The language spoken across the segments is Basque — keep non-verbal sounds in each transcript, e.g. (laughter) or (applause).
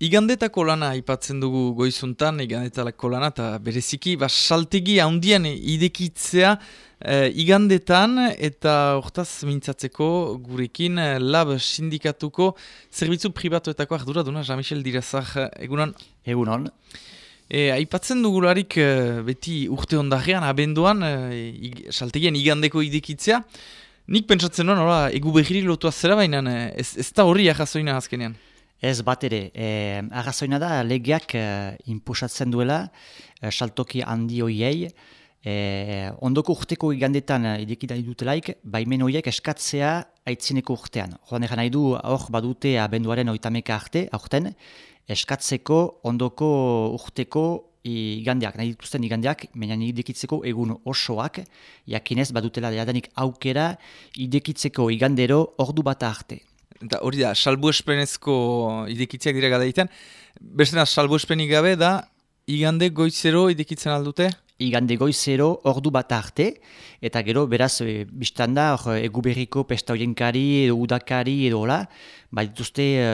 Igandetako lana aipatzen dugu goizuntan, igandetako lana, eta bereziki, ba, saltegi handian idekitzea e, igandetan, eta hortaz mintzatzeko gurekin eh, lab sindikatuko zerbitzu pribatuetako ardura duna, Jean-Michel Dirazak, egunon? Egunon. E, aipatzen dugularik beti urte ondarean, abenduan, e, saltegian igandeko idekitzea, nik pentsatzen nuen, egu behiri lotua zera baina, ez, ez da horri ahazoina azkenean. Ez bat ere, e, arrazoina da legeak e, inposatzen duela e, saltoki handi hoiei, e, ondoko urteko igandetan idekita dutelaik, baimen horiek eskatzea aitzineko urtean. Joan egan nahi du hor badute abenduaren oitameka arte, aurten, eskatzeko ondoko urteko igandeak, nahi dituzten igandeak, menan idekitzeko egun osoak, jakinez badutela deadanik aukera idekitzeko igandero ordu bat arte. Eta hori da, salbu espenezko idekitziak dira gada egiten. Bestena, salbu espenik gabe da, igande goizero idekitzen aldute? Igande goizero ordu bat arte, eta gero beraz, e, biztan da, or, egu berriko pesta horienkari, edo udakari, edo hola, bat dituzte e,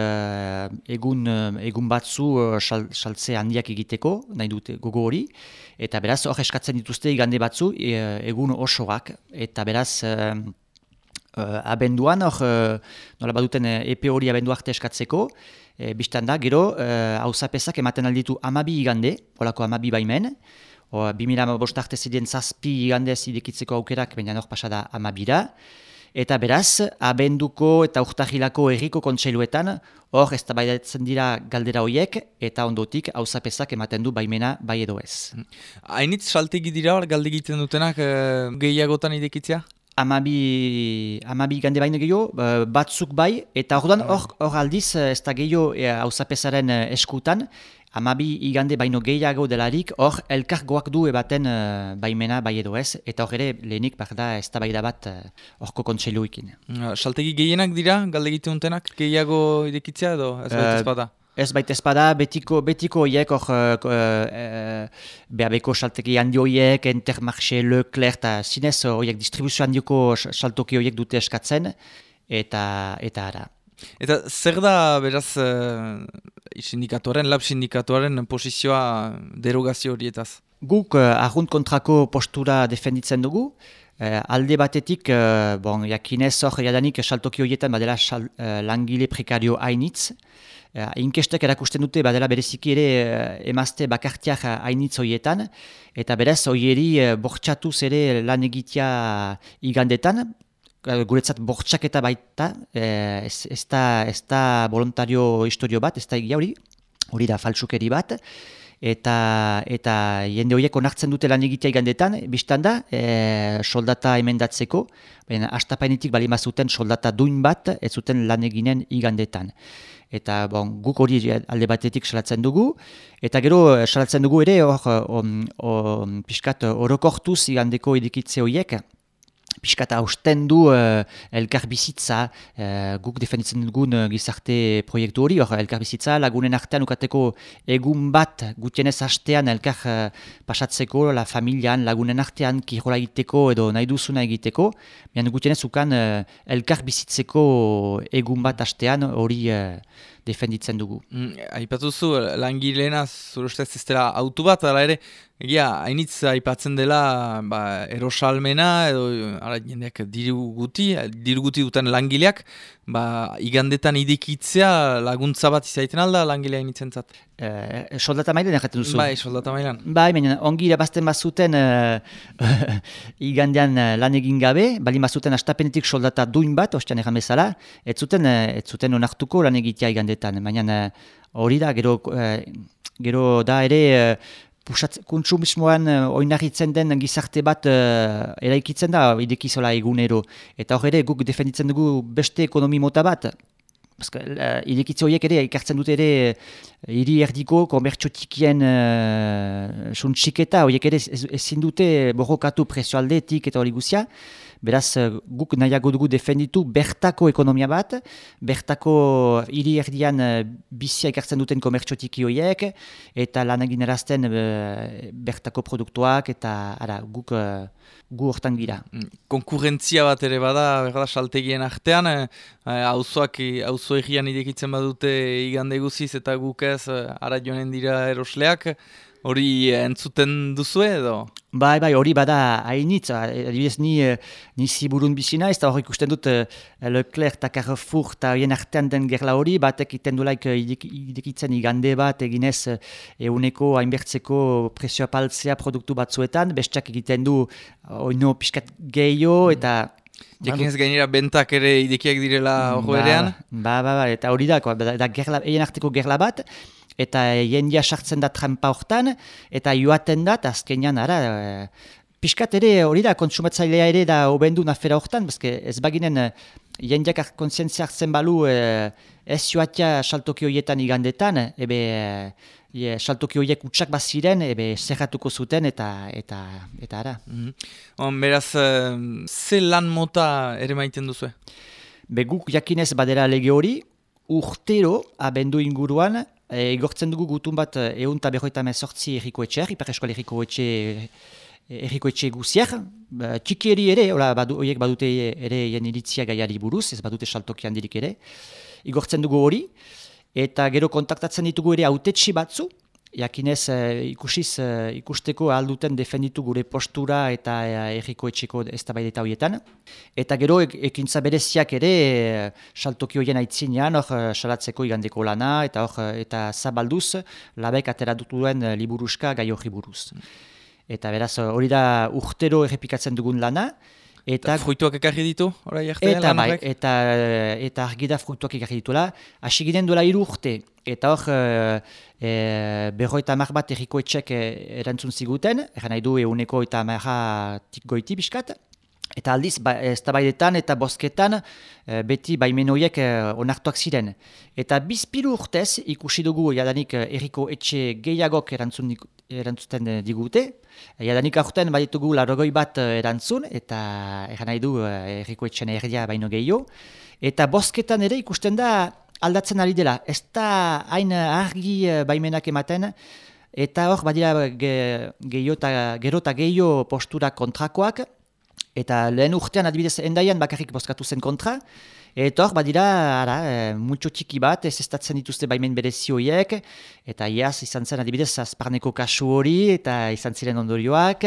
egun, e, egun batzu saltze handiak egiteko, nahi dute gogo hori, eta beraz, hor eskatzen dituzte igande batzu, egun osoak, eta beraz, uh, abenduan, hor, uh, nola baduten uh, epe hori abendu arte eskatzeko, e, biztan da, gero, hau uh, ematen alditu amabi igande, holako amabi baimen, o, bimila bost arte ziren zazpi igande zidekitzeko aukerak, baina hor pasada amabira, eta beraz, abenduko eta urtahilako erriko kontseiluetan, hor ez dira galdera horiek, eta ondotik hau ematen du baimena bai edo ez. Hainitz saltegi dira, galde egiten dutenak, gehiagotan idekitzea? Amabi, amabi gande baino gehiago, batzuk bai, eta orduan hor, hor aldiz, eh, ez da gehiago hausapesaren eh, eskutan, amabi igande baino gehiago delarik, hor elkargoak du ebaten uh, baimena bai edo ez, eta hor ere lehenik da ez da bai bat horko kontseiluikin. Saltegi gehienak dira, galde egiten gehiago idekitzea edo ez uh, bada? Ez baita espada, betiko, betiko oiek, hor, uh, uh, salteki handi oiek, Intermarché, Leclerc, eta zinez oiek distribuzio handioko saltoki oiek dute eskatzen, eta eta ara. Eta zer da, beraz, uh, sindikatuaren, lab sindikatuaren posizioa derogazio horietaz? Guk uh, ahunt kontrako postura defenditzen dugu, uh, alde batetik, uh, bon, jakinez hor, jadanik saltoki horietan badela sal, uh, langile prekario hainitz, inkestek erakusten dute badela bereziki ere uh, emazte bakartiak hainitz horietan, eta beraz hoieri uh, bortxatuz ere lan egitea igandetan, uh, guretzat bortxak eta baita, uh, ez, ez, da, ez da voluntario historio bat, ez da egia hori, hori da falsukeri bat, eta eta jende horiek onartzen dute lan egitea igandetan, biztan da, e, soldata emendatzeko, baina astapainetik bali mazuten soldata duin bat, ez zuten lan eginen igandetan. Eta bon, guk hori alde batetik salatzen dugu, eta gero eh, salatzen dugu ere hor piskat orokortuz igandeko edikitze horiek, Piskata hausten du uh, elkar bizitza, uh, guk defenditzen dugun uh, gizarte proiektu hori, hor elkar bizitza lagunen artean ukateko egun bat gutienez hastean elkar uh, pasatzeko la familian lagunen artean kirola egiteko edo nahi duzuna egiteko, mian gutienez ukan uh, elkar bizitzeko egun bat hastean hori defenditzen dugu. Mm, Aipatuzu, langileena zure ustez ez dela autu bat, ala ere, egia, hainitz aipatzen dela ba, erosalmena, edo ala, jendeak diru guti, diru guti duten langileak, ba, igandetan idekitzea laguntza bat izaiten alda langilea initzen zat. E, soldata mailen erraten duzu? Bai, soldata mailen. Bai, baina ongi irabazten bazuten uh, (laughs) igandean lan egin gabe, bali bazuten astapenetik soldata duin bat, ostean erran bezala, ez zuten, ez zuten onartuko lan egitea igandetan. Baina hori da, gero, gero da ere, Pusat, kontsumismoan oinarritzen den gizarte bat eraikitzen da idekizola egunero. Eta hor ere guk defenditzen dugu beste ekonomi mota bat. Paska, uh, idekitze horiek ere ikartzen dute ere hiri erdiko komertxotikien uh, suntxiketa horiek ere ezin dute borrokatu presioaldetik eta hori guzia. Beraz, eh, guk nahiago dugu defenditu bertako ekonomia bat, bertako hiri erdian eh, bizia ikartzen duten komertxotiki horiek, eta lan egin erazten eh, bertako produktuak, eta ara, guk gu hortan gira. Mm, konkurrentzia bat ere bada, berda, saltegien artean, hauzoak, duzu egian idekitzen badute igande guziz eta gukez ara joanen dira erosleak, hori entzuten duzu edo? Bai, bai, hori bada hainitz, adibidez ni, eh, ni ziburun bizina, ez da hori ikusten dut uh, Leclerc eta Carrefour eta hien artean den gerla hori, batek iten dulaik idekitzen igande bat eginez euneko hainbertzeko presioa paltzea produktu batzuetan, besteak egiten du oino piskat gehiago eta... Jekin ez gainera bentak ere idekiak direla hori ba? Ba, ba, ba, eta hori da, da gerla, egin arteko gerla bat, eta jendia sartzen da trampa hortan, eta joaten da, azkenean, ara, e, Piskat ere hori da, kontsumatzailea ere da obendu nafera hortan, bezke ez baginen e, jendiak kontzientzia hartzen balu e, ez joatia saltoki horietan igandetan, ebe e, saltoki horiek utxak baziren, ebe zerratuko zuten eta eta eta ara. Mm -hmm. beraz, ze lan mota ere maiten duzu? Beguk jakinez badera lege hori, urtero abendu inguruan, E, igortzen dugu gutun bat egun eta berroita mezortzi erriko etxeak, ipar eskola erriko etxe, erriko etxe guziak. Ba, txiki eri ere, ola, badu, oiek badute ere jen iritzia gaiari buruz, ez badute saltoki handirik ere. Igortzen dugu hori, eta gero kontaktatzen ditugu ere autetxi batzu, jakinez uh, ikusiz uh, ikusteko alduten defenditu gure postura eta uh, erriko etxeko ez da baideta horietan. Eta gero ek, ekintza bereziak ere uh, saltoki horien aitzinean hor salatzeko igandeko lana eta hor eta zabalduz labek atera dutuen uh, liburuska gai hori buruz. Eta beraz hori da urtero errepikatzen dugun lana. Eta fruituak ekarri ditu, orai arte, eta, bai, eta, eta argi da fruituak ekarri ditula. Asi ginen duela iru urte, eta hor e, e, berro eta mar bat erriko etxek e, erantzun ziguten, eran nahi du euneko eta marra tik goiti biskat. Eta aldiz, ba, ez tabaidetan eta bosketan e, beti baimenoiek e, onartuak ziren. Eta bizpilu urtez ikusi dugu jadanik erriko etxe gehiagok erantzun, erantzuten digute, Jadanik aurten baditugu larogoi bat eh, erantzun, eta eran nahi du eh, erriko etxen erdia baino gehiago. Eta bosketan ere ikusten da aldatzen ari dela. Ez da hain argi eh, baimenak ematen, eta hor badira gehiago eta gero eta gehiago postura kontrakoak, eta lehen urtean adibidez endaian bakarrik boskatu zen kontra, Eta hor, badira, ara, e, multxo txiki bat, ez estatzen dituzte baimen berezioiek, eta iaz, izan zen, adibidez, azparneko kasu hori, eta izan ziren ondorioak.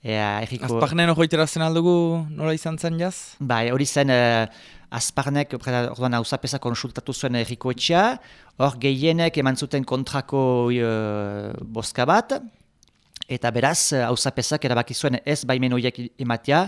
Ea, erriko... Azparnen hori terazen aldugu nola izan zen jaz? Bai, hori zen, e, Azparnek, orduan, hau konsultatu zuen erriko etxea, hor gehienek eman zuten kontrako e, boska bat, Eta beraz, hauzapezak erabaki zuen ez baimen horiek ematea,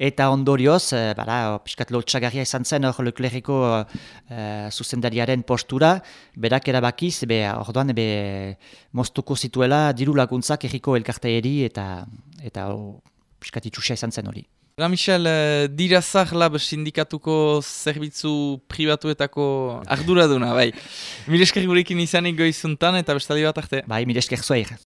eta ondorioz, e, bara, piskat lotxagarria izan zen hor lekleriko e, zuzendariaren postura, berak erabakiz, be, orduan, be, moztuko zituela diru laguntzak erriko elkarteeri eta, eta o, piskat itxusia izan zen hori. La Michel, uh, dira zahla sindikatuko zerbitzu pribatuetako arduraduna, bai. (laughs) Milesker gurekin izanik goizuntan eta bestali bat arte. Bai, milesker zuair.